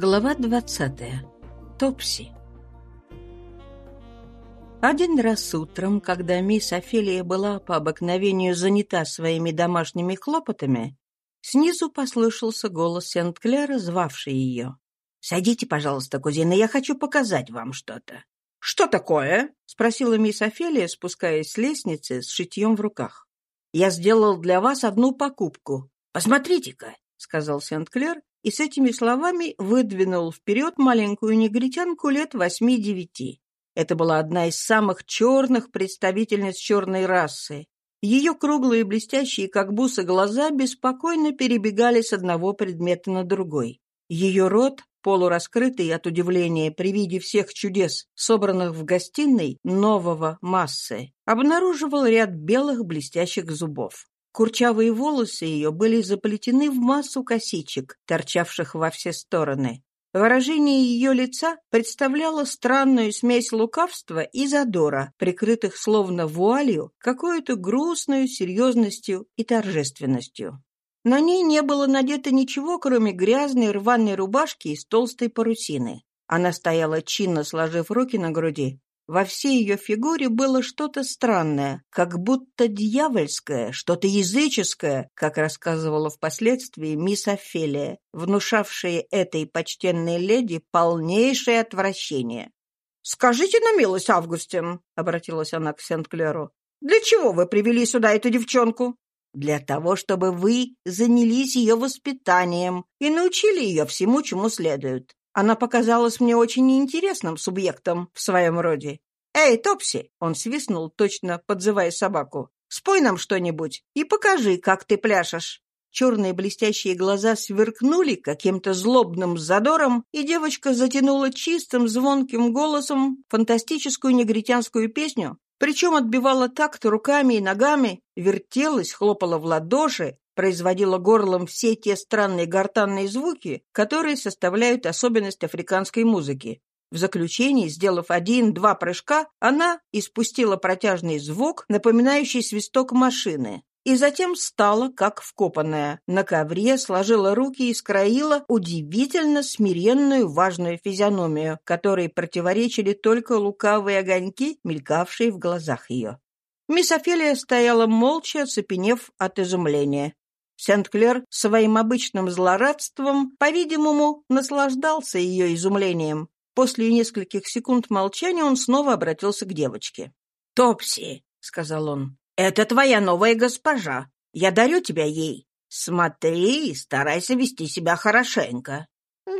Глава двадцатая. Топси. Один раз утром, когда мисс Офелия была по обыкновению занята своими домашними хлопотами, снизу послышался голос Сент-Клера, звавший ее. «Садите, пожалуйста, кузина, я хочу показать вам что-то». «Что такое?» — спросила мисс Офелия, спускаясь с лестницы с шитьем в руках. «Я сделал для вас одну покупку. Посмотрите-ка», — сказал Сент-Клер и с этими словами выдвинул вперед маленькую негритянку лет восьми-девяти. Это была одна из самых черных представительниц черной расы. Ее круглые блестящие, как бусы, глаза беспокойно перебегали с одного предмета на другой. Ее рот, полураскрытый от удивления при виде всех чудес, собранных в гостиной нового массы, обнаруживал ряд белых блестящих зубов. Курчавые волосы ее были заплетены в массу косичек, торчавших во все стороны. Выражение ее лица представляло странную смесь лукавства и задора, прикрытых словно вуалью, какой-то грустную серьезностью и торжественностью. На ней не было надето ничего, кроме грязной рваной рубашки из толстой парусины. Она стояла чинно, сложив руки на груди, во всей ее фигуре было что-то странное, как будто дьявольское, что-то языческое, как рассказывала впоследствии мисс Офелия, внушавшее этой почтенной леди полнейшее отвращение. «Скажите на милость, Августин», — обратилась она к Сент-Клеру, «для чего вы привели сюда эту девчонку?» «Для того, чтобы вы занялись ее воспитанием и научили ее всему, чему следует. Она показалась мне очень интересным субъектом в своем роде. «Эй, Топси!» — он свистнул, точно подзывая собаку. «Спой нам что-нибудь и покажи, как ты пляшешь». Черные блестящие глаза сверкнули каким-то злобным задором, и девочка затянула чистым звонким голосом фантастическую негритянскую песню, причем отбивала такт руками и ногами, вертелась, хлопала в ладоши, производила горлом все те странные гортанные звуки, которые составляют особенность африканской музыки. В заключении, сделав один-два прыжка, она испустила протяжный звук, напоминающий свисток машины, и затем стала, как вкопанная. На ковре сложила руки и скроила удивительно смиренную важную физиономию, которой противоречили только лукавые огоньки, мелькавшие в глазах ее. Мисс Офелия стояла молча, оцепенев от изумления. Сент-Клер своим обычным злорадством, по-видимому, наслаждался ее изумлением. После нескольких секунд молчания он снова обратился к девочке. «Топси», — сказал он, — «это твоя новая госпожа. Я дарю тебя ей. Смотри и старайся вести себя хорошенько».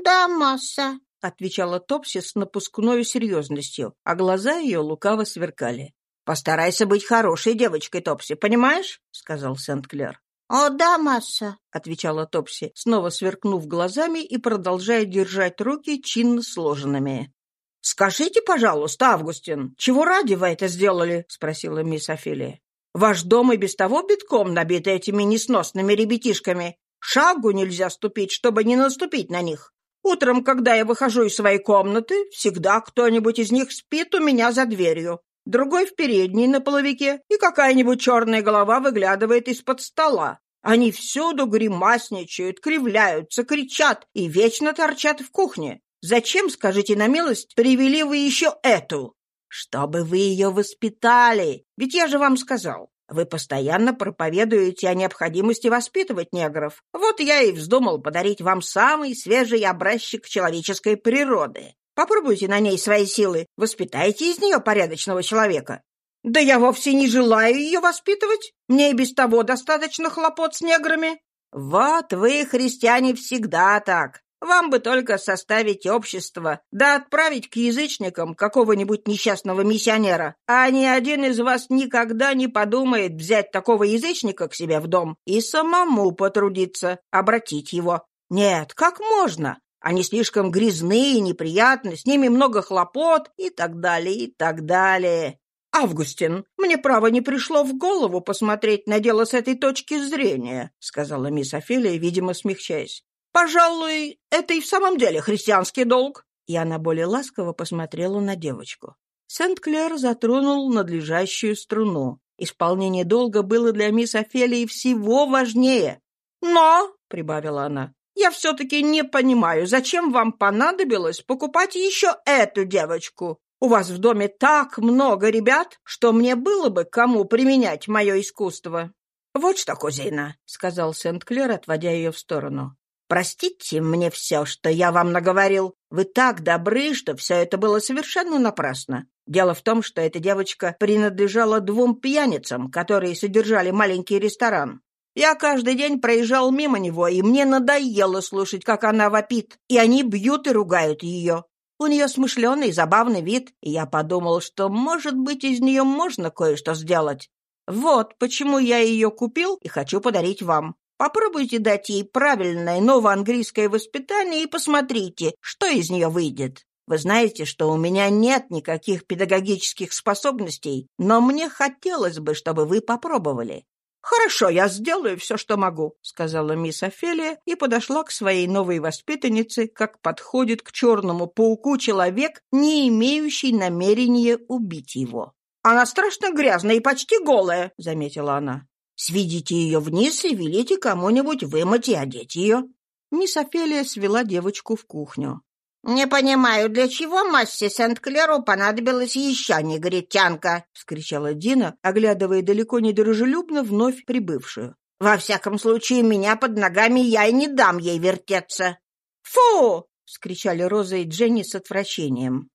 «Да, масса», — отвечала Топси с напускной серьезностью, а глаза ее лукаво сверкали. «Постарайся быть хорошей девочкой, Топси, понимаешь?» — сказал Сент-Клер. «О, да, масса», — отвечала Топси, снова сверкнув глазами и продолжая держать руки чинно сложенными. «Скажите, пожалуйста, Августин, чего ради вы это сделали?» — спросила мисс Офелия. «Ваш дом и без того битком набит этими несносными ребятишками. Шагу нельзя ступить, чтобы не наступить на них. Утром, когда я выхожу из своей комнаты, всегда кто-нибудь из них спит у меня за дверью другой в передней на половике, и какая-нибудь черная голова выглядывает из-под стола. Они всюду гримасничают, кривляются, кричат и вечно торчат в кухне. Зачем, скажите на милость, привели вы еще эту? Чтобы вы ее воспитали. Ведь я же вам сказал, вы постоянно проповедуете о необходимости воспитывать негров. Вот я и вздумал подарить вам самый свежий образчик человеческой природы. Попробуйте на ней свои силы, воспитайте из нее порядочного человека. Да я вовсе не желаю ее воспитывать. Мне и без того достаточно хлопот с неграми. Вот вы, христиане, всегда так. Вам бы только составить общество, да отправить к язычникам какого-нибудь несчастного миссионера, а ни один из вас никогда не подумает взять такого язычника к себе в дом и самому потрудиться, обратить его. Нет, как можно? Они слишком грязные, неприятны, с ними много хлопот и так далее, и так далее. «Августин, мне, право, не пришло в голову посмотреть на дело с этой точки зрения», сказала мисс Офелия, видимо, смягчаясь. «Пожалуй, это и в самом деле христианский долг». И она более ласково посмотрела на девочку. Сент-Клер затронул надлежащую струну. Исполнение долга было для мисс Офелии всего важнее. «Но», — прибавила она, Я все-таки не понимаю, зачем вам понадобилось покупать еще эту девочку? У вас в доме так много ребят, что мне было бы кому применять мое искусство». «Вот что, кузина», — сказал Сент-Клер, отводя ее в сторону. «Простите мне все, что я вам наговорил. Вы так добры, что все это было совершенно напрасно. Дело в том, что эта девочка принадлежала двум пьяницам, которые содержали маленький ресторан. Я каждый день проезжал мимо него, и мне надоело слушать, как она вопит, и они бьют и ругают ее. У нее смышленый, забавный вид, и я подумал, что, может быть, из нее можно кое-что сделать. Вот почему я ее купил и хочу подарить вам. Попробуйте дать ей правильное новоанглийское воспитание и посмотрите, что из нее выйдет. Вы знаете, что у меня нет никаких педагогических способностей, но мне хотелось бы, чтобы вы попробовали. «Хорошо, я сделаю все, что могу», — сказала мисс Офелия и подошла к своей новой воспитаннице, как подходит к черному пауку человек, не имеющий намерения убить его. «Она страшно грязная и почти голая», — заметила она. «Сведите ее вниз и велите кому-нибудь вымыть и одеть ее». Мисс Офелия свела девочку в кухню. «Не понимаю, для чего массе Сент-Клеру понадобилась еще негритянка?» — вскричала Дина, оглядывая далеко не дружелюбно вновь прибывшую. «Во всяком случае, меня под ногами я и не дам ей вертеться». «Фу!» — вскричали Роза и Дженни с отвращением.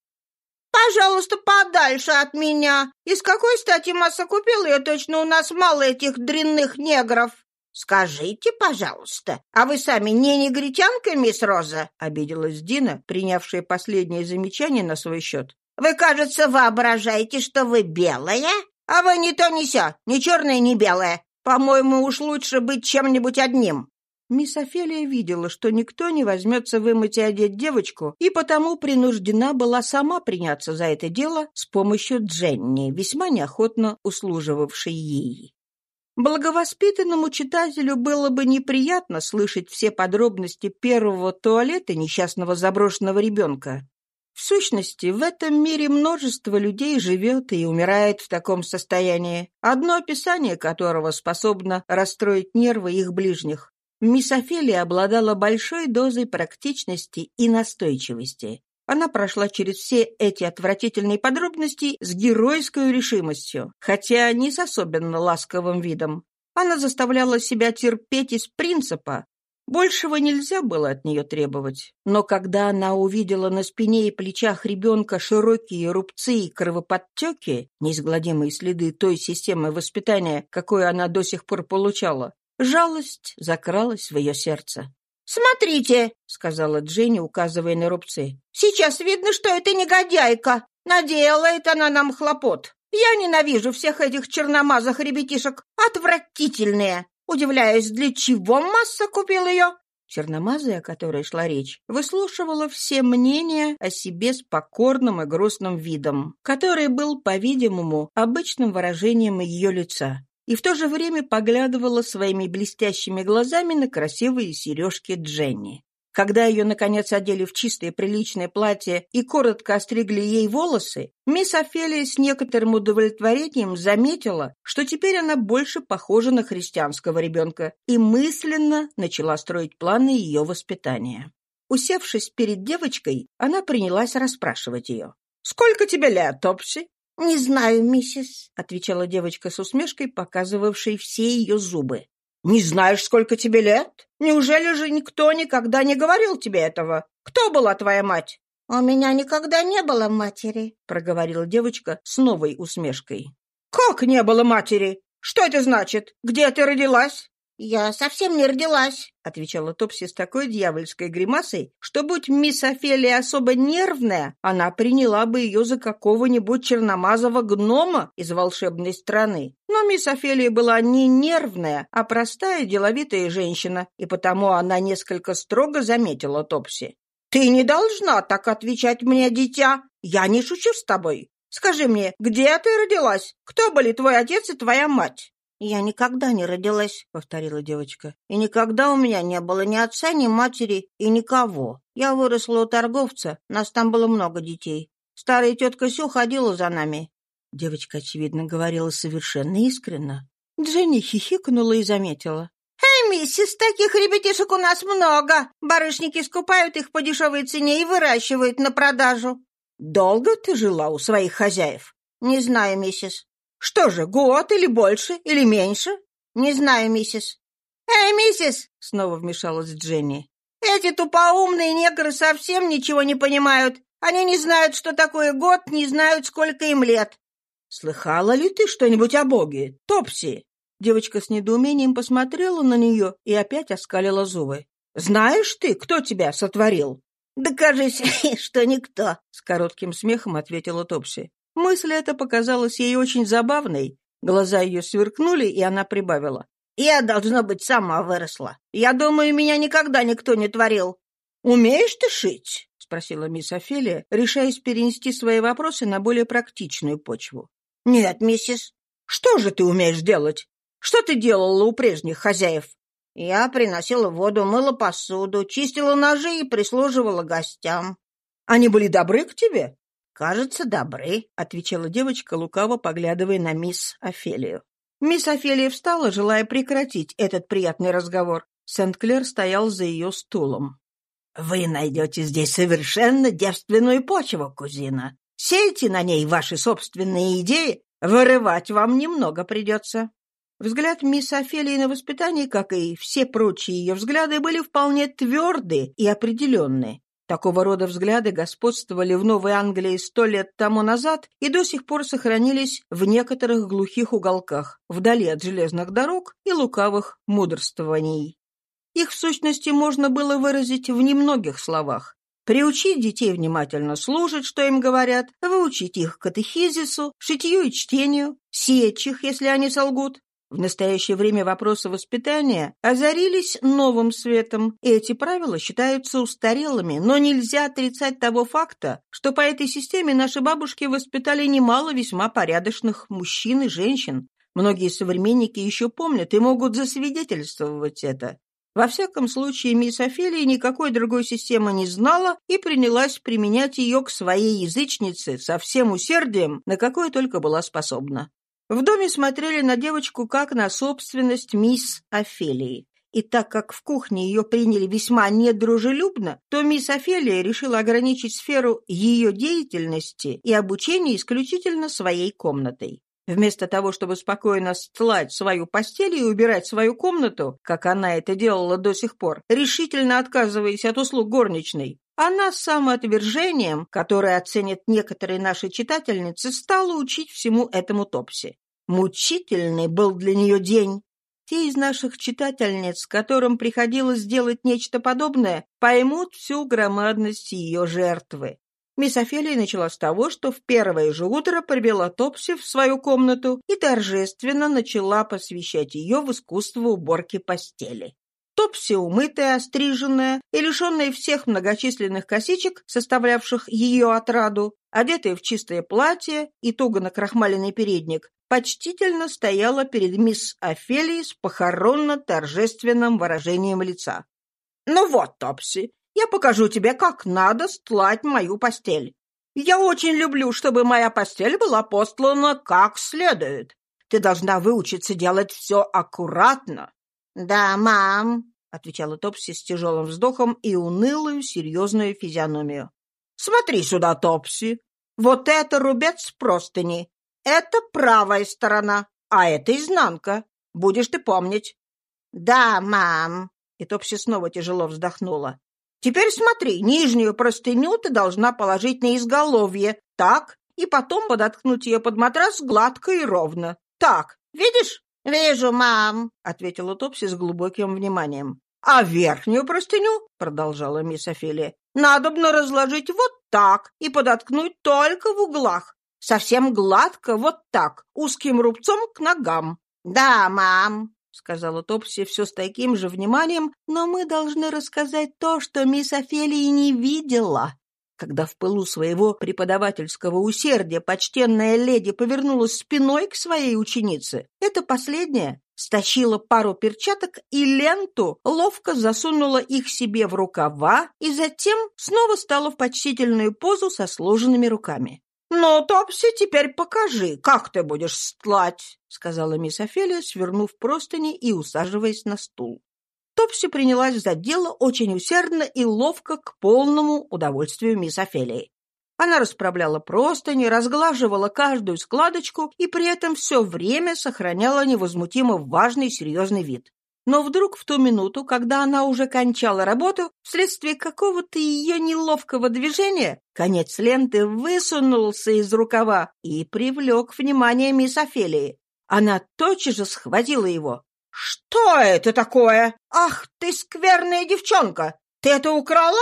«Пожалуйста, подальше от меня! Из какой стати масса купила ее? Точно у нас мало этих дрянных негров!» «Скажите, пожалуйста, а вы сами не негритянка, мисс Роза?» — обиделась Дина, принявшая последнее замечание на свой счет. «Вы, кажется, воображаете, что вы белая? А вы ни то ни сё, ни черная, ни белая. По-моему, уж лучше быть чем-нибудь одним». Мисс Офелия видела, что никто не возьмется вымыть и одеть девочку, и потому принуждена была сама приняться за это дело с помощью Дженни, весьма неохотно услуживавшей ей. Благовоспитанному читателю было бы неприятно слышать все подробности первого туалета несчастного заброшенного ребенка. В сущности, в этом мире множество людей живет и умирает в таком состоянии, одно описание которого способно расстроить нервы их ближних. Мисс Офелия обладала большой дозой практичности и настойчивости. Она прошла через все эти отвратительные подробности с геройской решимостью, хотя не с особенно ласковым видом. Она заставляла себя терпеть из принципа. Большего нельзя было от нее требовать. Но когда она увидела на спине и плечах ребенка широкие рубцы и кровоподтеки, неизгладимые следы той системы воспитания, какую она до сих пор получала, жалость закралась в ее сердце. «Смотрите», — сказала Дженни, указывая на рубцы. «Сейчас видно, что это негодяйка. Наделает она нам хлопот. Я ненавижу всех этих черномазых ребятишек. Отвратительные. Удивляюсь, для чего масса купил ее?» Черномазая, о которой шла речь, выслушивала все мнения о себе с покорным и грустным видом, который был, по-видимому, обычным выражением ее лица и в то же время поглядывала своими блестящими глазами на красивые сережки Дженни. Когда ее, наконец, одели в чистое приличное платье и коротко остригли ей волосы, мисс Офелия с некоторым удовлетворением заметила, что теперь она больше похожа на христианского ребенка, и мысленно начала строить планы ее воспитания. Усевшись перед девочкой, она принялась расспрашивать ее. «Сколько тебе лет, Топси?» «Не знаю, миссис», — отвечала девочка с усмешкой, показывавшей все ее зубы. «Не знаешь, сколько тебе лет? Неужели же никто никогда не говорил тебе этого? Кто была твоя мать?» «У меня никогда не было матери», — проговорила девочка с новой усмешкой. «Как не было матери? Что это значит? Где ты родилась?» «Я совсем не родилась», — отвечала Топси с такой дьявольской гримасой, что, будь мисс Офелия особо нервная, она приняла бы ее за какого-нибудь черномазого гнома из волшебной страны. Но мисс Офелия была не нервная, а простая деловитая женщина, и потому она несколько строго заметила Топси. «Ты не должна так отвечать мне, дитя. Я не шучу с тобой. Скажи мне, где ты родилась? Кто были твой отец и твоя мать?» «Я никогда не родилась», — повторила девочка. «И никогда у меня не было ни отца, ни матери и никого. Я выросла у торговца, нас там было много детей. Старая тетка Сю ходила за нами». Девочка, очевидно, говорила совершенно искренно. Дженни хихикнула и заметила. «Эй, миссис, таких ребятишек у нас много. Барышники скупают их по дешевой цене и выращивают на продажу». «Долго ты жила у своих хозяев?» «Не знаю, миссис». «Что же, год или больше, или меньше?» «Не знаю, миссис». «Эй, миссис!» — снова вмешалась Дженни. «Эти тупоумные негры совсем ничего не понимают. Они не знают, что такое год, не знают, сколько им лет». «Слыхала ли ты что-нибудь о Боге, Топси?» Девочка с недоумением посмотрела на нее и опять оскалила зубы. «Знаешь ты, кто тебя сотворил?» «Да кажись, что никто», — с коротким смехом ответила Топси. Мысль эта показалась ей очень забавной. Глаза ее сверкнули, и она прибавила. «Я, должно быть, сама выросла. Я думаю, меня никогда никто не творил». «Умеешь ты шить?» — спросила мисс Офелия, решаясь перенести свои вопросы на более практичную почву. «Нет, миссис». «Что же ты умеешь делать?» Что ты делала у прежних хозяев?» «Я приносила воду, мыла посуду, чистила ножи и прислуживала гостям». «Они были добры к тебе?» «Кажется, добры», — отвечала девочка, лукаво поглядывая на мисс Офелию. Мисс Офелия встала, желая прекратить этот приятный разговор. Сент-Клер стоял за ее стулом. «Вы найдете здесь совершенно девственную почву, кузина. Сейте на ней ваши собственные идеи, вырывать вам немного придется». Взгляд мисс Офелии на воспитание, как и все прочие ее взгляды, были вполне тверды и определенные. Такого рода взгляды господствовали в Новой Англии сто лет тому назад и до сих пор сохранились в некоторых глухих уголках, вдали от железных дорог и лукавых мудрствований. Их в сущности можно было выразить в немногих словах. Приучить детей внимательно слушать, что им говорят, выучить их катехизису, шитью и чтению, сечь их, если они солгут, в настоящее время вопросы воспитания озарились новым светом, и эти правила считаются устарелыми, но нельзя отрицать того факта, что по этой системе наши бабушки воспитали немало весьма порядочных мужчин и женщин. Многие современники еще помнят и могут засвидетельствовать это. Во всяком случае, мисс Офелия никакой другой системы не знала и принялась применять ее к своей язычнице со всем усердием, на какое только была способна. В доме смотрели на девочку как на собственность мисс Офелии. И так как в кухне ее приняли весьма недружелюбно, то мисс Офелия решила ограничить сферу ее деятельности и обучения исключительно своей комнатой. Вместо того, чтобы спокойно стлать свою постель и убирать свою комнату, как она это делала до сих пор, решительно отказываясь от услуг горничной, она с самоотвержением, которое оценят некоторые наши читательницы, стала учить всему этому Топси. Мучительный был для нее день. Те из наших читательниц, которым приходилось делать нечто подобное, поймут всю громадность ее жертвы. Мисс Офелия начала с того, что в первое же утро привела Топси в свою комнату и торжественно начала посвящать ее в искусство уборки постели. Топси, умытая, остриженная и лишенная всех многочисленных косичек, составлявших ее отраду, одетая в чистое платье и туго накрахмаленный передник, почтительно стояла перед мисс Офелией с похоронно-торжественным выражением лица. «Ну вот, Топси, я покажу тебе, как надо стлать мою постель. Я очень люблю, чтобы моя постель была постлана как следует. Ты должна выучиться делать все аккуратно, «Да, мам», — отвечала Топси с тяжелым вздохом и унылую серьезную физиономию. «Смотри сюда, Топси. Вот это рубец простыни. Это правая сторона, а это изнанка. Будешь ты помнить». «Да, мам». И Топси снова тяжело вздохнула. «Теперь смотри, нижнюю простыню ты должна положить на изголовье, так, и потом подоткнуть ее под матрас гладко и ровно. Так, видишь?» «Вижу, мам», — ответила Топси с глубоким вниманием. «А верхнюю простыню, — продолжала мисс Офелия, — надобно разложить вот так и подоткнуть только в углах. Совсем гладко, вот так, узким рубцом к ногам». «Да, мам», — сказала Топси все с таким же вниманием, но мы должны рассказать то, что мисс Офелия не видела. Когда в пылу своего преподавательского усердия почтенная леди повернулась спиной к своей ученице, эта последняя стащила пару перчаток и ленту, ловко засунула их себе в рукава и затем снова стала в почтительную позу со сложенными руками. «Ну, Топси, теперь покажи, как ты будешь стлать», — сказала мисс Офелия, свернув простыни и усаживаясь на стул. Топси принялась за дело очень усердно и ловко к полному удовольствию мисс Офелии. Она расправляла простыни, разглаживала каждую складочку и при этом все время сохраняла невозмутимо важный серьезный вид. Но вдруг в ту минуту, когда она уже кончала работу, вследствие какого-то ее неловкого движения, конец ленты высунулся из рукава и привлек внимание мисс Офелии. Она тотчас же схватила его. «Что это такое? Ах, ты скверная девчонка! Ты это украла?»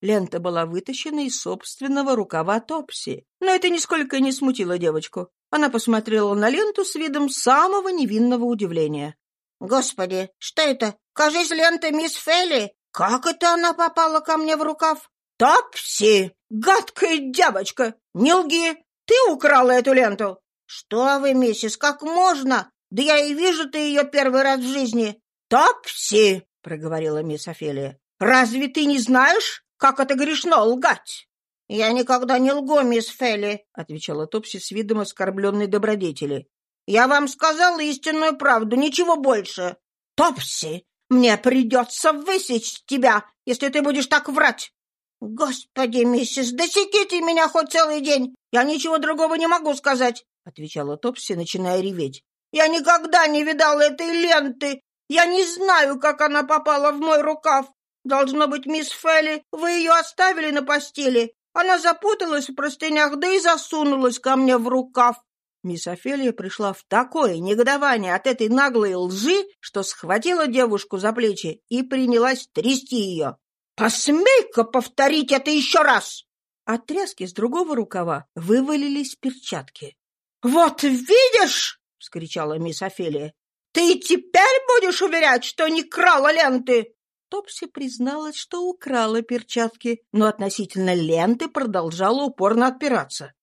Лента была вытащена из собственного рукава Топси, но это нисколько не смутило девочку. Она посмотрела на ленту с видом самого невинного удивления. Господи, что это? Кажись, лента мисс Фелли. Как это она попала ко мне в рукав? Топси! Гадкая девочка! Не лги! Ты украла эту ленту! Что вы, миссис, как можно? Да я и вижу-то ее первый раз в жизни. Топси! — проговорила мисс Офелия. «Разве ты не знаешь, как это грешно лгать?» «Я никогда не лгу, мисс Фелли», — отвечала Топси с видом оскорбленной добродетели. Я вам сказала истинную правду, ничего больше. Топси, мне придется высечь тебя, если ты будешь так врать. Господи, миссис, досеките меня хоть целый день. Я ничего другого не могу сказать, — отвечала Топси, начиная реветь. Я никогда не видала этой ленты. Я не знаю, как она попала в мой рукав. Должно быть, мисс Фелли, вы ее оставили на постели. Она запуталась в простынях, да и засунулась ко мне в рукав. Мисс Офелия пришла в такое негодование от этой наглой лжи, что схватила девушку за плечи и принялась трясти ее. «Посмей-ка повторить это еще раз!» От тряски с другого рукава вывалились перчатки. «Вот видишь!» — вскричала мисс Офелия. «Ты теперь будешь уверять, что не крала ленты!» Топси призналась, что украла перчатки, но относительно ленты продолжала упорно отпираться.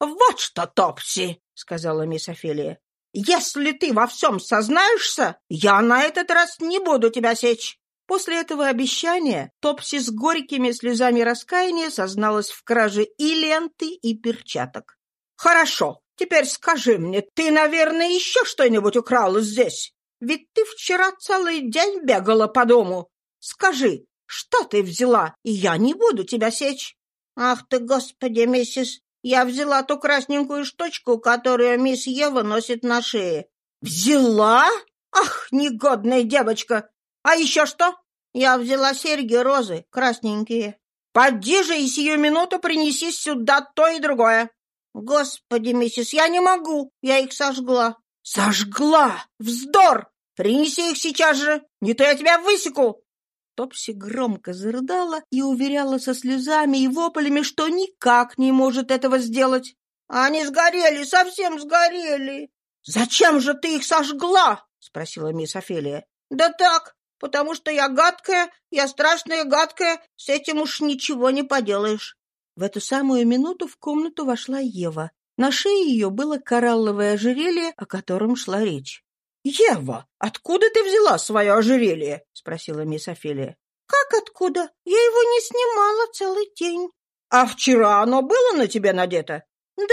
«Вот что, Топси!» — сказала мисс Офелия. «Если ты во всем сознаешься, я на этот раз не буду тебя сечь». После этого обещания Топси с горькими слезами раскаяния созналась в краже и ленты, и перчаток. «Хорошо, теперь скажи мне, ты, наверное, еще что-нибудь украла здесь? Ведь ты вчера целый день бегала по дому. Скажи, что ты взяла, и я не буду тебя сечь». «Ах ты, господи, миссис, я взяла ту красненькую штучку, которую мисс Ева носит на шее. Взяла? Ах, негодная девочка! А еще что? Я взяла серьги розы, красненькие. Поди же и сию минуту принеси сюда то и другое. Господи, миссис, я не могу, я их сожгла. Сожгла? Вздор! Принеси их сейчас же, не то я тебя высеку. Топси громко зарыдала и уверяла со слезами и воплями, что никак не может этого сделать. «Они сгорели, совсем сгорели!» «Зачем же ты их сожгла?» — спросила мисс Офелия. «Да так, потому что я гадкая, я страшная гадкая, с этим уж ничего не поделаешь». В эту самую минуту в комнату вошла Ева. На шее ее было коралловое ожерелье, о котором шла речь. «Ева, откуда ты взяла свое ожерелье?» — спросила мисс Офелия. «Как откуда? Я его не снимала целый день». «А вчера оно было на тебе надето?» «Да.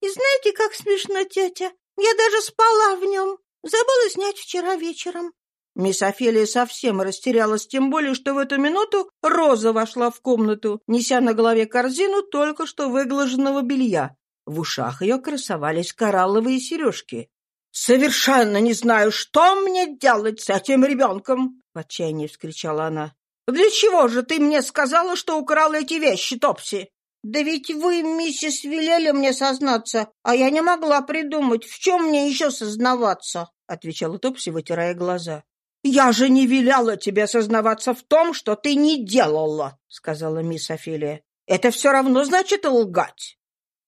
И знаете, как смешно, тетя? Я даже спала в нем. Забыла снять вчера вечером». Мисс Офелия совсем растерялась, тем более, что в эту минуту Роза вошла в комнату, неся на голове корзину только что выглаженного белья. В ушах ее красовались коралловые сережки. «Совершенно не знаю, что мне делать с этим ребенком!» — в отчаянии вскричала она. «Для чего же ты мне сказала, что украла эти вещи, Топси?» «Да ведь вы, миссис, велели мне сознаться, а я не могла придумать, в чем мне еще сознаваться», — отвечала Топси, вытирая глаза. «Я же не велела тебе сознаваться в том, что ты не делала», — сказала мисс Офелия. «Это все равно значит лгать».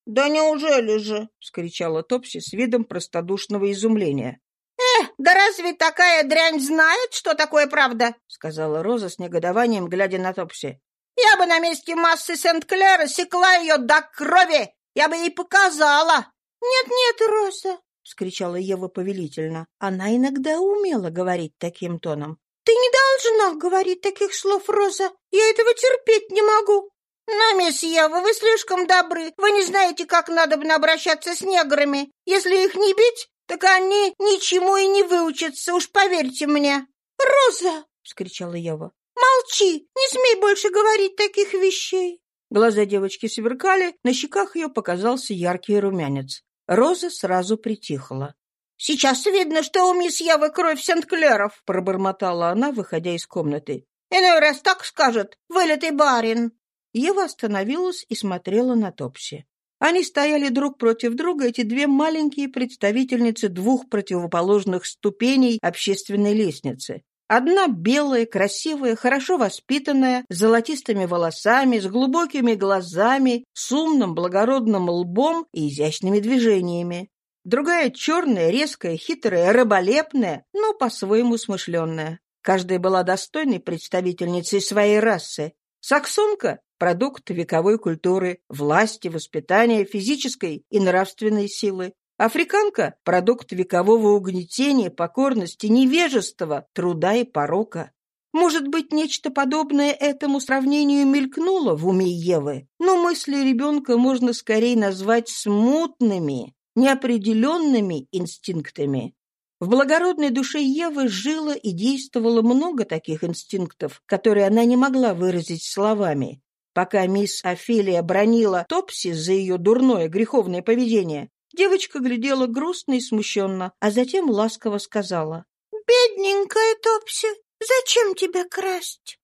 «Да неужели же?» — вскричала Топси с видом простодушного изумления. «Э, да разве такая дрянь знает, что такое правда?» — сказала Роза с негодованием, глядя на Топси. «Я бы на месте массы Сент-Клера секла ее до крови! Я бы ей показала!» «Нет-нет, Роза!» — вскричала Ева повелительно. Она иногда умела говорить таким тоном. «Ты не должна говорить таких слов, Роза! Я этого терпеть не могу!» «Но, мисс Ева, вы слишком добры. Вы не знаете, как надо бы обращаться с неграми. Если их не бить, так они ничему и не выучатся, уж поверьте мне». «Роза!» — вскричала Ева. «Молчи! Не смей больше говорить таких вещей!» Глаза девочки сверкали, на щеках ее показался яркий румянец. Роза сразу притихла. «Сейчас видно, что у мисс Евы кровь Сент-Клеров», — пробормотала она, выходя из комнаты. «Иной раз так скажет, вылитый барин». Ева остановилась и смотрела на Топси. Они стояли друг против друга, эти две маленькие представительницы двух противоположных ступеней общественной лестницы. Одна белая, красивая, хорошо воспитанная, с золотистыми волосами, с глубокими глазами, с умным благородным лбом и изящными движениями. Другая черная, резкая, хитрая, рыболепная, но по-своему смышленная. Каждая была достойной представительницей своей расы. Саксонка — продукт вековой культуры, власти, воспитания, физической и нравственной силы. Африканка — продукт векового угнетения, покорности, невежества, труда и порока. Может быть, нечто подобное этому сравнению мелькнуло в уме Евы, но мысли ребенка можно скорее назвать смутными, неопределенными инстинктами. В благородной душе Евы жило и действовало много таких инстинктов, которые она не могла выразить словами. Пока мисс Офелия бронила Топси за ее дурное греховное поведение, девочка глядела грустно и смущенно, а затем ласково сказала. «Бедненькая Топси, зачем тебя красть?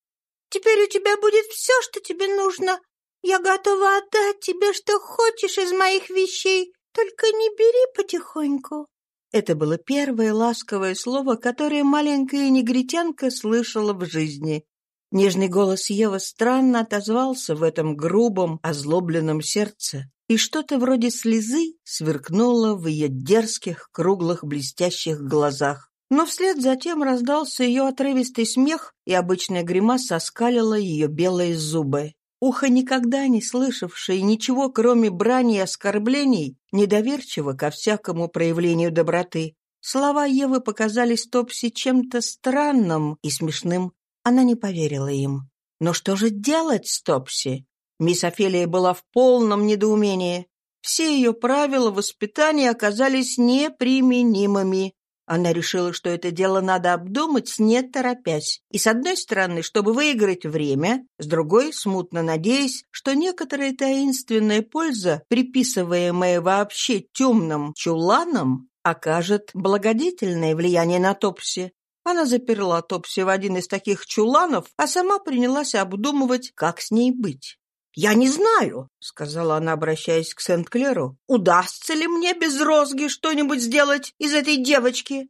Теперь у тебя будет все, что тебе нужно. Я готова отдать тебе, что хочешь из моих вещей, только не бери потихоньку». Это было первое ласковое слово, которое маленькая негритянка слышала в жизни. Нежный голос Евы странно отозвался в этом грубом, озлобленном сердце, и что-то вроде слезы сверкнуло в ее дерзких, круглых, блестящих глазах. Но вслед за тем раздался ее отрывистый смех, и обычная гримаса оскалила ее белые зубы. Ухо, никогда не слышавшее ничего, кроме брани и оскорблений, недоверчиво ко всякому проявлению доброты. Слова Евы показались Топси чем-то странным и смешным. Она не поверила им. Но что же делать с Топси? Мисс Офелия была в полном недоумении. Все ее правила воспитания оказались неприменимыми. Она решила, что это дело надо обдумать, не торопясь. И с одной стороны, чтобы выиграть время, с другой, смутно надеясь, что некоторая таинственная польза, приписываемая вообще темным чуланам, окажет благодетельное влияние на Топси. Она заперла Топси в один из таких чуланов, а сама принялась обдумывать, как с ней быть. «Я не знаю», — сказала она, обращаясь к Сент-Клеру, «удастся ли мне без розги что-нибудь сделать из этой девочки?»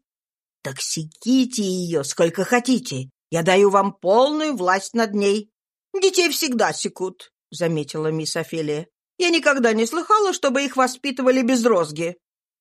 «Так секите ее сколько хотите. Я даю вам полную власть над ней». «Детей всегда секут», — заметила мисс Офелия. «Я никогда не слыхала, чтобы их воспитывали без розги».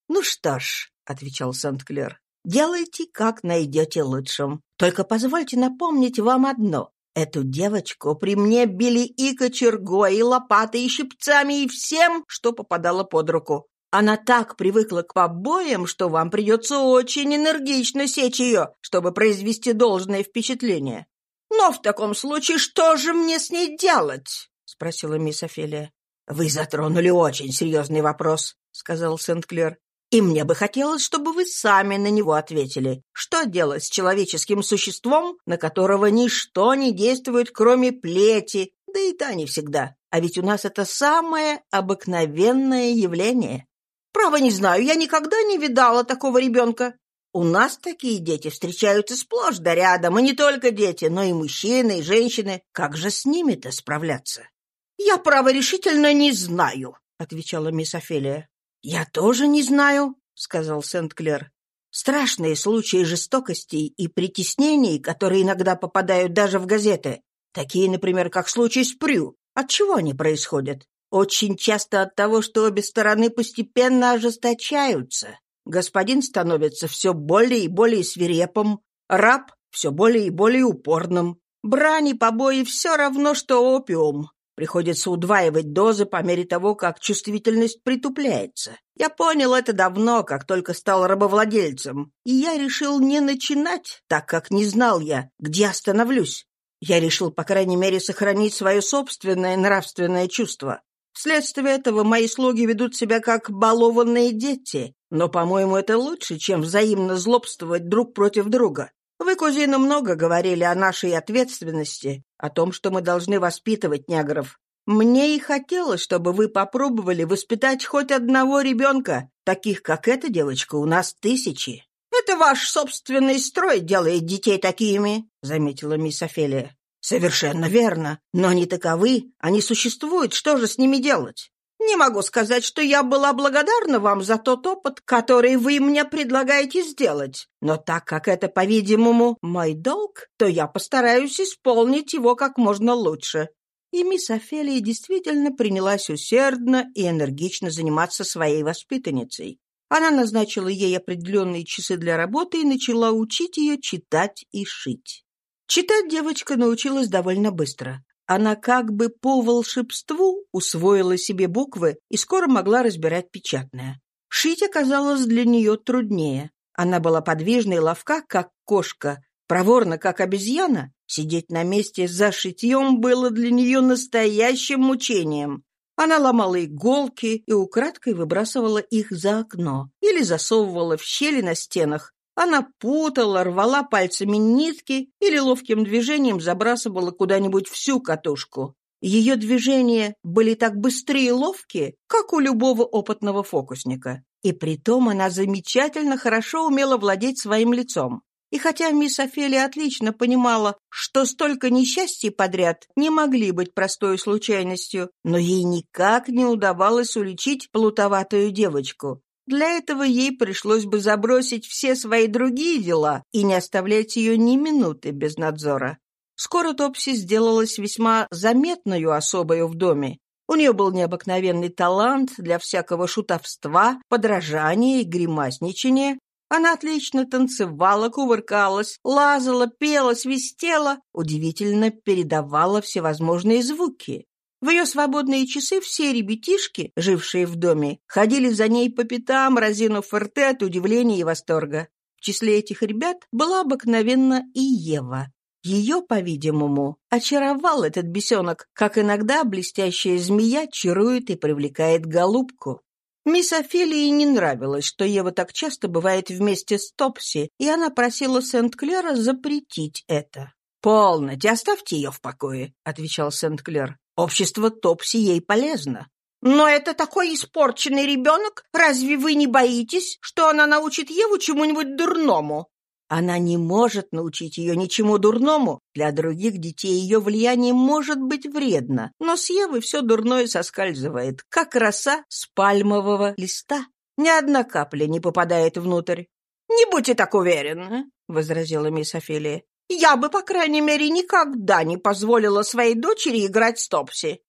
«Ну что ж», — отвечал Сент-Клер, — «делайте, как найдете лучшим. Только позвольте напомнить вам одно. Эту девочку при мне били и кочергой, и лопатой, и щипцами, и всем, что попадало под руку. Она так привыкла к побоям, что вам придется очень энергично сечь ее, чтобы произвести должное впечатление. «Но в таком случае что же мне с ней делать?» — спросила мисс Офелия. «Вы затронули очень серьезный вопрос», — сказал Сент-Клер. И мне бы хотелось, чтобы вы сами на него ответили. Что делать с человеческим существом, на которого ничто не действует, кроме плети, да и та не всегда. А ведь у нас это самое обыкновенное явление. Право не знаю, я никогда не видала такого ребенка. У нас такие дети встречаются сплошь да рядом, и не только дети, но и мужчины, и женщины. Как же с ними-то справляться? «Я, право, решительно не знаю», — отвечала мисс Офелия. «Я тоже не знаю», — сказал Сент-Клер. «Страшные случаи жестокостей и притеснений, которые иногда попадают даже в газеты. Такие, например, как случай с Прю. От чего они происходят? Очень часто от того, что обе стороны постепенно ожесточаются. Господин становится все более и более свирепым, раб все более и более упорным. Брани, побои — все равно, что опиум. Приходится удваивать дозы по мере того, как чувствительность притупляется. Я понял это давно, как только стал рабовладельцем, и я решил не начинать, так как не знал я, где остановлюсь. Я решил, по крайней мере, сохранить свое собственное нравственное чувство. Вследствие этого мои слуги ведут себя как балованные дети, но, по-моему, это лучше, чем взаимно злобствовать друг против друга. Вы, кузина, много говорили о нашей ответственности, о том, что мы должны воспитывать негров. Мне и хотелось, чтобы вы попробовали воспитать хоть одного ребенка. Таких, как эта девочка, у нас тысячи. «Это ваш собственный строй делает детей такими», — заметила мисс Офелия. «Совершенно верно. Но они таковы, они существуют, что же с ними делать?» «Не могу сказать, что я была благодарна вам за тот опыт, который вы мне предлагаете сделать. Но так как это, по-видимому, мой долг, то я постараюсь исполнить его как можно лучше». И мисс Офелия действительно принялась усердно и энергично заниматься своей воспитанницей. Она назначила ей определенные часы для работы и начала учить ее читать и шить. Читать девочка научилась довольно быстро. Она как бы по волшебству усвоила себе буквы и скоро могла разбирать печатное. Шить оказалось для нее труднее. Она была подвижна и ловка, как кошка, проворна, как обезьяна. Сидеть на месте за шитьем было для нее настоящим мучением. Она ломала иголки и украдкой выбрасывала их за окно или засовывала в щели на стенах. Она путала, рвала пальцами нитки или ловким движением забрасывала куда-нибудь всю катушку. Ее движения были так быстрые и ловкие, как у любого опытного фокусника. И притом она замечательно хорошо умела владеть своим лицом. И хотя мисс Офелия отлично понимала, что столько несчастий подряд не могли быть простой случайностью, но ей никак не удавалось уличить плутоватую девочку. Для этого ей пришлось бы забросить все свои другие дела и не оставлять ее ни минуты без надзора. Скоро Топси сделалась весьма заметную особою в доме. У нее был необыкновенный талант для всякого шутовства, подражания и гримасничания, она отлично танцевала, кувыркалась, лазала, пела, свистела, удивительно передавала всевозможные звуки. В ее свободные часы все ребятишки, жившие в доме, ходили за ней по пятам, разинув рты от удивления и восторга. В числе этих ребят была обыкновенно и Ева. Ее, по-видимому, очаровал этот бесенок, как иногда блестящая змея чарует и привлекает голубку. Мисс Офелии не нравилось, что Ева так часто бывает вместе с Топси, и она просила Сент-Клера запретить это. «Полноте, оставьте ее в покое», — отвечал Сент-Клер. «Общество Топси ей полезно». «Но это такой испорченный ребенок! Разве вы не боитесь, что она научит Еву чему-нибудь дурному?» Она не может научить ее ничему дурному. Для других детей ее влияние может быть вредно, но с Евы все дурное соскальзывает, как роса с пальмового листа. Ни одна капля не попадает внутрь. «Не будьте так уверены», — возразила мисс Офелия. «Я бы, по крайней мере, никогда не позволила своей дочери играть с Топси».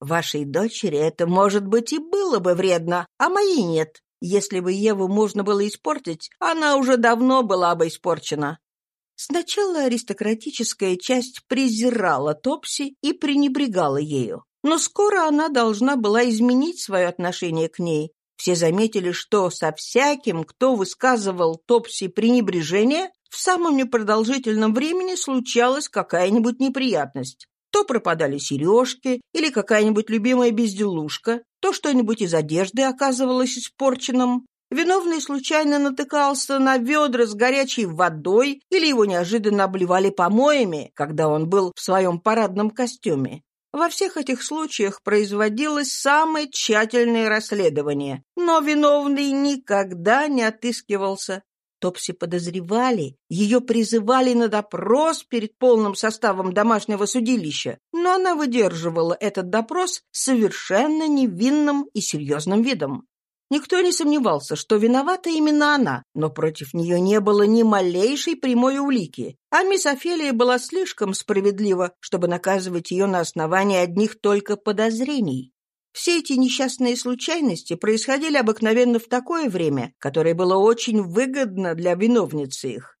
«Вашей дочери это, может быть, и было бы вредно, а моей нет. Если бы Еву можно было испортить, она уже давно была бы испорчена. Сначала аристократическая часть презирала Топси и пренебрегала ею. Но скоро она должна была изменить свое отношение к ней. Все заметили, что со всяким, кто высказывал Топси пренебрежение, в самом непродолжительном времени случалась какая-нибудь неприятность. То пропадали сережки или какая-нибудь любимая безделушка, то что-нибудь из одежды оказывалось испорченным. Виновный случайно натыкался на ведра с горячей водой или его неожиданно обливали помоями, когда он был в своем парадном костюме. Во всех этих случаях производилось самое тщательное расследование, но виновный никогда не отыскивался. Топси подозревали, ее призывали на допрос перед полным составом домашнего судилища, но она выдерживала этот допрос совершенно невинным и серьезным видом. Никто не сомневался, что виновата именно она, но против нее не было ни малейшей прямой улики, а мисс Офелия была слишком справедлива, чтобы наказывать ее на основании одних только подозрений. Все эти несчастные случайности происходили обыкновенно в такое время, которое было очень выгодно для виновницы их.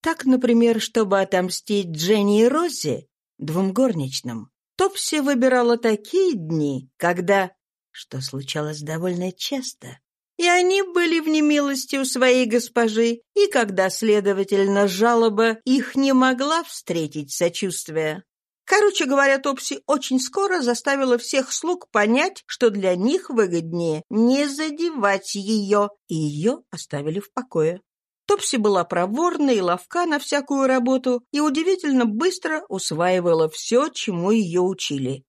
Так, например, чтобы отомстить Дженни и Розе, двум горничным, Топси выбирала такие дни, когда, что случалось довольно часто, и они были в немилости у своей госпожи, и когда, следовательно, жалоба их не могла встретить сочувствия. Короче говоря, Топси очень скоро заставила всех слуг понять, что для них выгоднее не задевать ее, и ее оставили в покое. Топси была проворна и ловка на всякую работу и удивительно быстро усваивала все, чему ее учили.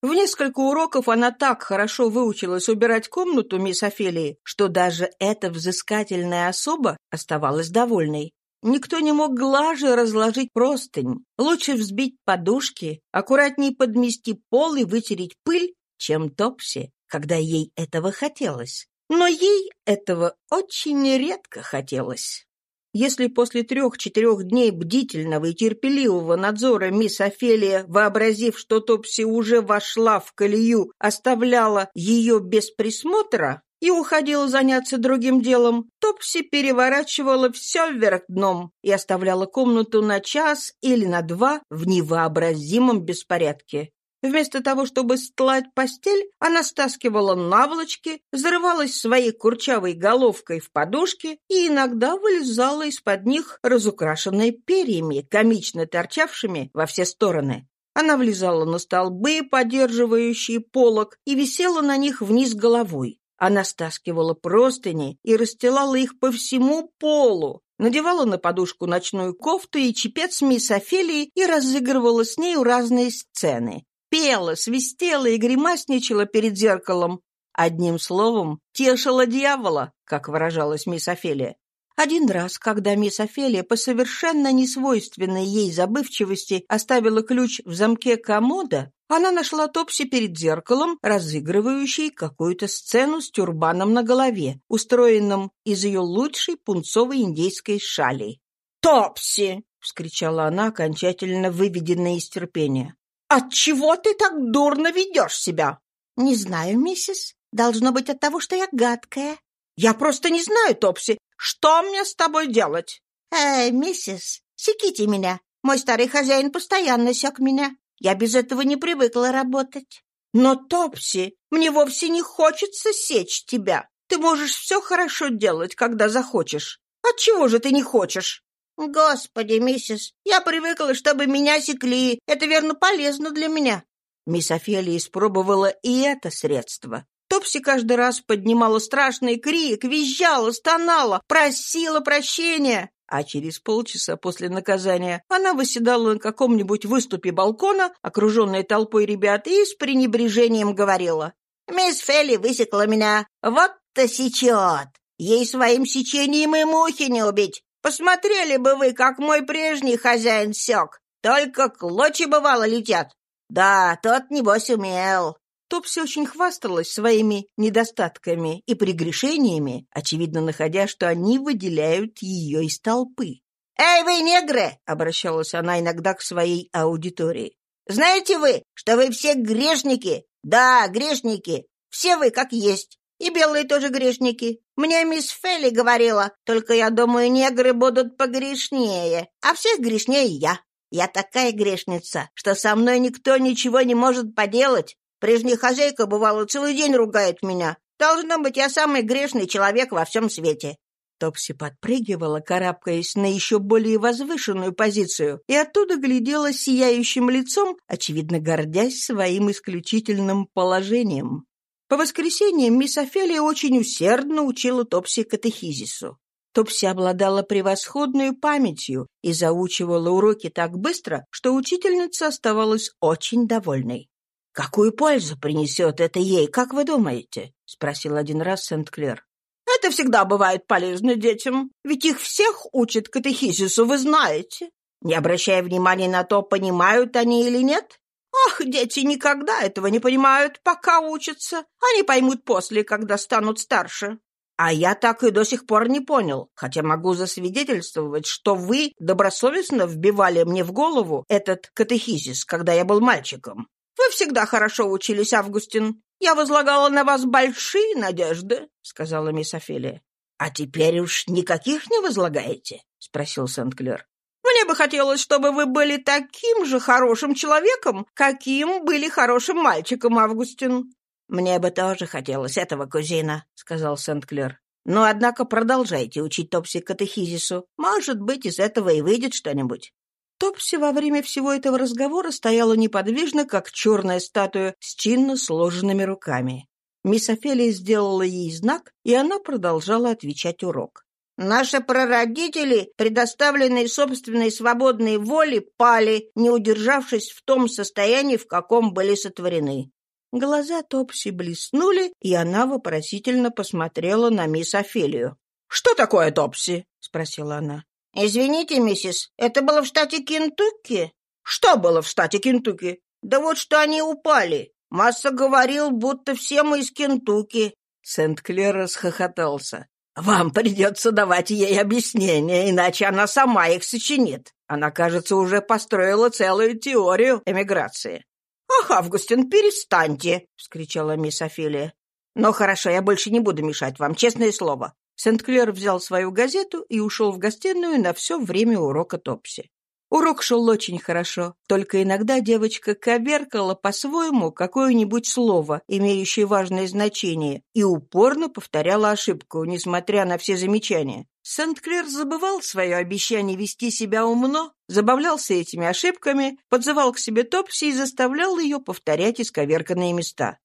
В несколько уроков она так хорошо выучилась убирать комнату мисс Офелии, что даже эта взыскательная особа оставалась довольной. Никто не мог глаже разложить простынь. Лучше взбить подушки, аккуратнее подмести пол и вытереть пыль, чем Топси, когда ей этого хотелось. Но ей этого очень редко хотелось. Если после трех-четырех дней бдительного и терпеливого надзора мисс Офелия, вообразив, что Топси уже вошла в колею, оставляла ее без присмотра и уходила заняться другим делом, Топси переворачивала все вверх дном и оставляла комнату на час или на два в невообразимом беспорядке. Вместо того, чтобы стлать постель, она стаскивала наволочки, зарывалась своей курчавой головкой в подушки и иногда вылезала из-под них, разукрашенная перьями, комично торчавшими во все стороны. Она влезала на столбы, поддерживающие полок, и висела на них вниз головой. Она стаскивала простыни и расстилала их по всему полу, надевала на подушку ночную кофту и чепец мисс Офелии и разыгрывала с нею разные сцены пела, свистела и гримасничала перед зеркалом. Одним словом, тешила дьявола, как выражалась мисс Офелия. Один раз, когда мисс Офелия по совершенно несвойственной ей забывчивости оставила ключ в замке комода, она нашла Топси перед зеркалом, разыгрывающей какую-то сцену с тюрбаном на голове, устроенным из ее лучшей пунцовой индейской шали. «Топси!» — вскричала она, окончательно выведенная из терпения. «Отчего ты так дурно ведешь себя?» «Не знаю, миссис. Должно быть от того, что я гадкая». «Я просто не знаю, Топси. Что мне с тобой делать?» «Эй, миссис, секите меня. Мой старый хозяин постоянно сек меня. Я без этого не привыкла работать». «Но, Топси, мне вовсе не хочется сечь тебя. Ты можешь все хорошо делать, когда захочешь. Отчего же ты не хочешь?» «Господи, миссис, я привыкла, чтобы меня секли. Это, верно, полезно для меня». Мисс Офелия испробовала и это средство. Топси каждый раз поднимала страшный крик, визжала, стонала, просила прощения. А через полчаса после наказания она выседала на каком-нибудь выступе балкона, окруженной толпой ребят, и с пренебрежением говорила. «Мисс Фелли высекла меня. Вот-то сечет. Ей своим сечением и мухи не убить. Посмотрели бы вы, как мой прежний хозяин сёк. Только клочья бывало летят. Да, тот, небось, умел. Топси очень хвасталась своими недостатками и прегрешениями, очевидно находя, что они выделяют ее из толпы. «Эй, вы, негры!» — обращалась она иногда к своей аудитории. «Знаете вы, что вы все грешники? Да, грешники. Все вы как есть. И белые тоже грешники. Мне мисс Фелли говорила, только я думаю, негры будут погрешнее, а всех грешнее я. Я такая грешница, что со мной никто ничего не может поделать. Прежняя хозяйка, бывало, целый день ругает меня. Должно быть, я самый грешный человек во всем свете. Топси подпрыгивала, карабкаясь на еще более возвышенную позицию, и оттуда глядела сияющим лицом, очевидно, гордясь своим исключительным положением. По воскресеньям мисс Офелия очень усердно учила Топси катехизису. Топси обладала превосходной памятью и заучивала уроки так быстро, что учительница оставалась очень довольной. «Какую пользу принесет это ей, как вы думаете?» — спросил один раз Сент-Клер. «Это всегда бывает полезно детям, ведь их всех учат катехизису, вы знаете. Не обращая внимания на то, понимают они или нет, Ах, дети никогда этого не понимают, пока учатся. Они поймут после, когда станут старше. А я так и до сих пор не понял, хотя могу засвидетельствовать, что вы добросовестно вбивали мне в голову этот катехизис, когда я был мальчиком. Вы всегда хорошо учились, Августин. Я возлагала на вас большие надежды, — сказала мисс Офелия. — А теперь уж никаких не возлагаете? — спросил Сент-Клер. Мне бы хотелось, чтобы вы были таким же хорошим человеком, каким были хорошим мальчиком, Августин». «Мне бы тоже хотелось этого, кузина», — сказал Сент-Клер. «Но, однако, продолжайте учить Топси катехизису. Может быть, из этого и выйдет что-нибудь». Топси во время всего этого разговора стояла неподвижно, как черная статуя с чинно сложенными руками. Мисс Офелия сделала ей знак, и она продолжала отвечать урок. Наши прародители, предоставленные собственной свободной воле, пали, не удержавшись в том состоянии, в каком были сотворены. Глаза Топси блеснули, и она вопросительно посмотрела на мисс Офелию. «Что такое Топси?» — спросила она. «Извините, миссис, это было в штате Кентукки?» «Что было в штате Кентукки?» «Да вот что они упали. Масса говорил, будто все мы из Кентукки». Сент-Клер расхохотался. Вам придется давать ей объяснения, иначе она сама их сочинит. Она, кажется, уже построила целую теорию эмиграции. «Ах, Августин, перестаньте!» — вскричала мисс Офелия. «Ну, хорошо, я больше не буду мешать вам, честное слово». Сент-Клер взял свою газету и ушел в гостиную на все время урока Топси. Урок шел очень хорошо, только иногда девочка коверкала по-своему какое-нибудь слово, имеющее важное значение, и упорно повторяла ошибку, несмотря на все замечания. Сент-Клер забывал свое обещание вести себя умно, забавлялся этими ошибками, подзывал к себе Топси и заставлял ее повторять исковерканные места.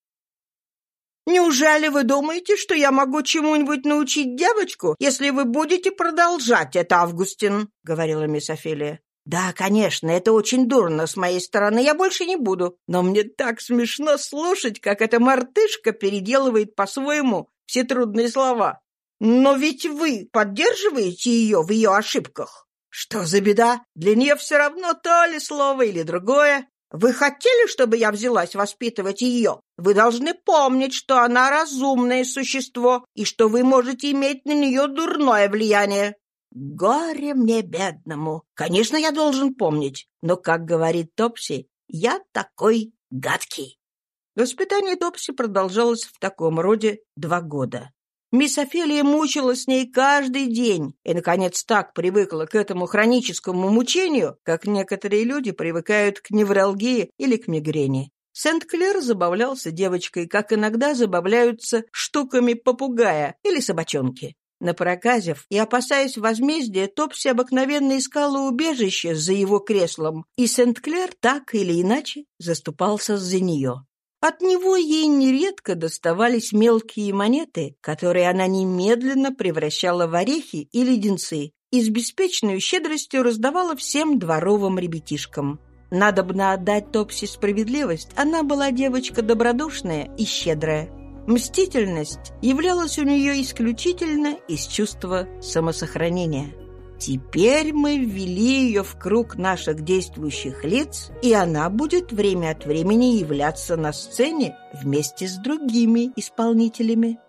«Неужели вы думаете, что я могу чему-нибудь научить девочку, если вы будете продолжать это, Августин?» — говорила мисс Офелия. «Да, конечно, это очень дурно с моей стороны, я больше не буду. Но мне так смешно слушать, как эта мартышка переделывает по-своему все трудные слова. Но ведь вы поддерживаете ее в ее ошибках. Что за беда? Для нее все равно то ли слово или другое. Вы хотели, чтобы я взялась воспитывать ее? Вы должны помнить, что она разумное существо и что вы можете иметь на нее дурное влияние. Горе мне бедному. Конечно, я должен помнить, но, как говорит Топси, я такой гадкий. Воспитание Топси продолжалось в таком роде два года. Мисс Офелия мучилась с ней каждый день и, наконец, так привыкла к этому хроническому мучению, как некоторые люди привыкают к невралгии или к мигрени. Сент-Клер забавлялся девочкой, как иногда забавляются штуками попугая или собачонки. Напроказив и опасаясь возмездия, Топси обыкновенно искала убежище за его креслом, и Сент-Клер так или иначе заступался за нее. От него ей нередко доставались мелкие монеты, которые она немедленно превращала в орехи и леденцы и с беспечной щедростью раздавала всем дворовым ребятишкам. Надобно отдать Топси справедливость, она была девочка добродушная и щедрая. Мстительность являлась у нее исключительно из чувства самосохранения. Теперь мы ввели ее в круг наших действующих лиц, и она будет время от времени являться на сцене вместе с другими исполнителями.